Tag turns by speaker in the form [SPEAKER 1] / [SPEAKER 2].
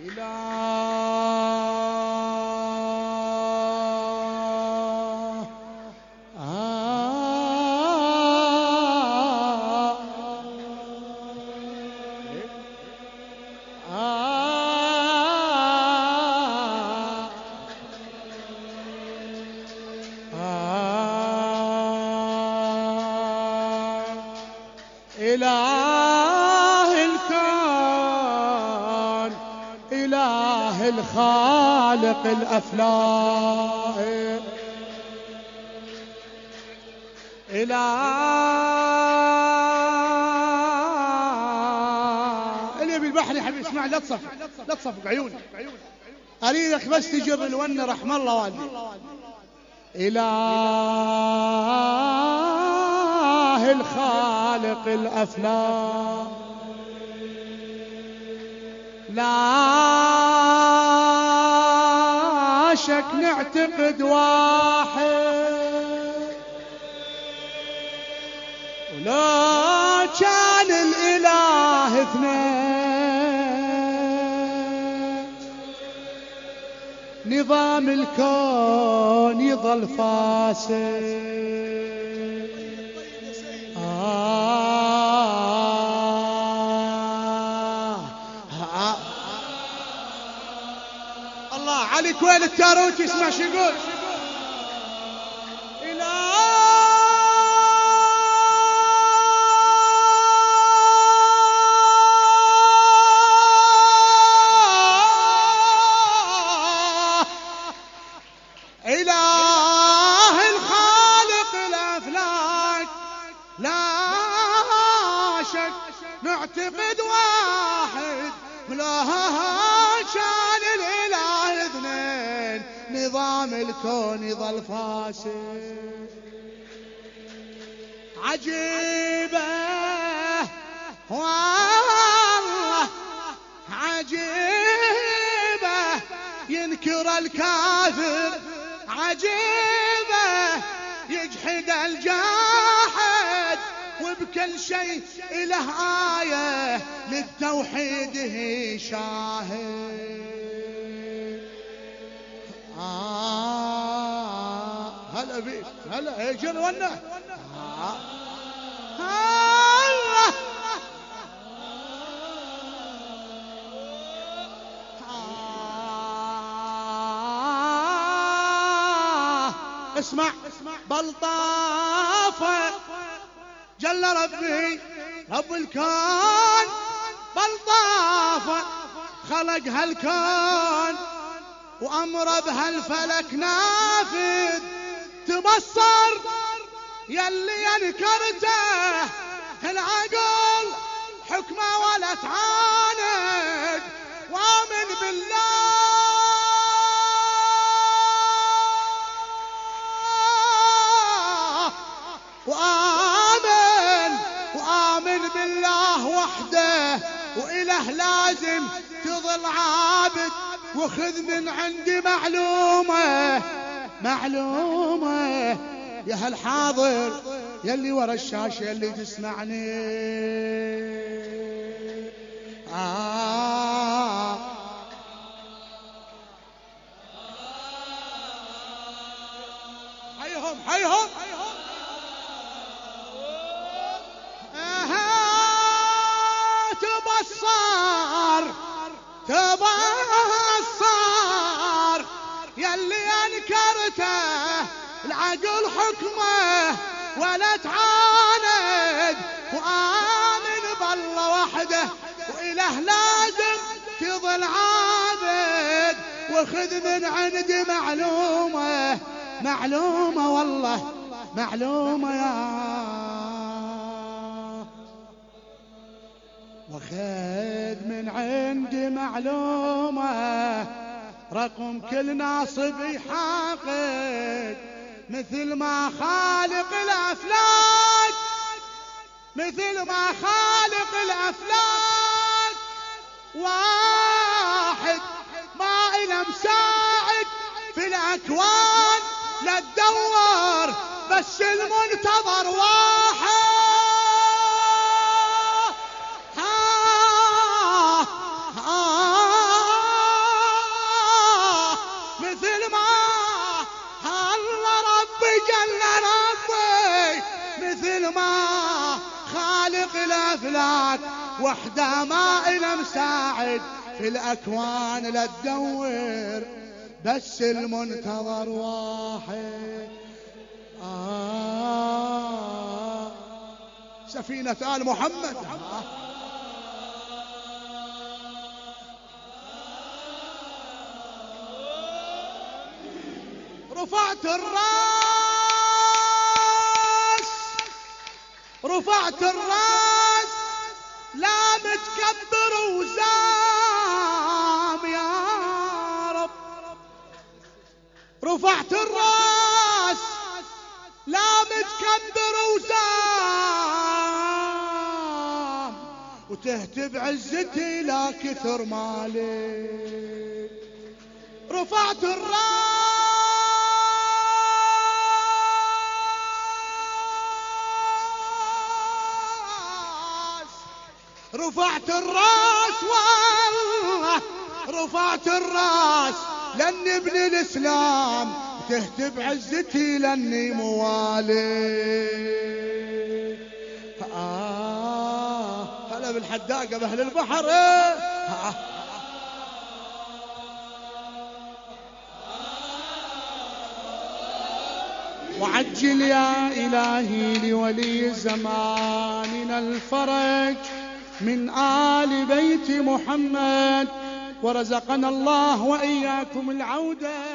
[SPEAKER 1] إله الكون إله الخالق الأفلاك إله. اللي بالبحر يا حبيبي اسمع لا تصفق لا تصفق عيوني. أريدك بس تجر الون رحم الله والدي. إله الخالق الأفلاك لا شك نعتقد واحد. ولا كان الإله اثنين. نظام الكون يظل فاسد. علي كويل التاروتي اسمع شو يقول. نعتقد واحد. لا كان الإله. نظام الكون يظل فاسد عجيبة. والله عجيبة. ينكر الكافر. عجيبة. يجحد الجاحد. وبكل شيء إله آية للتوحيد شاهد. آه هلا اجر ونا آه. آه. اسمع. بلطافة جل ربي رب الكون. بلطافة خلق هالكون وأمر بهالفلك نافذ. تبصر يلي ينكرته العقل حكمه ولا تعاند وامن بالله. وآمن وآمن بالله وحده. وإله لازم تظل عابد وخذ من عندي معلومة. معلومة يا هالحاضر يلي ورا الشاشة يلي تسمعني. آه. حيهم حيهم. العقل حكمه ولا تعاند. وآمن بالله وحده. وإله لازم تظل عابد. وخذ من عندي معلومة. معلومة والله. معلومة يا وخذ من عندي معلومة. رقم كل ناصب يحاقد. مثل ما خالق الأفلاك مثل ما خالق الأفلاك. واحد ما إله مساعد في الأكوان لا تدور بس المنتظر واحد. وحدة ما إلى مساعد في الأكوان لا تدور بس المنتظر واحد. آه. سفينة آل محمد. رفعت الراس. رفعت الراس. لا متكبر وزام يا رب. رفعت الراس لا متكبر وزام. وتهتب عزتي لا كثر مالي رفعت الراس رفعت الراس والله رفعت الراس لن ابن الإسلام تهتب عزتي لأني موالي. آه هلا بالحداقة بأهل البحر. آه وعجل يا إلهي لولي زماننا الفرج. من آل بيت محمد ورزقنا الله وإياكم العودة.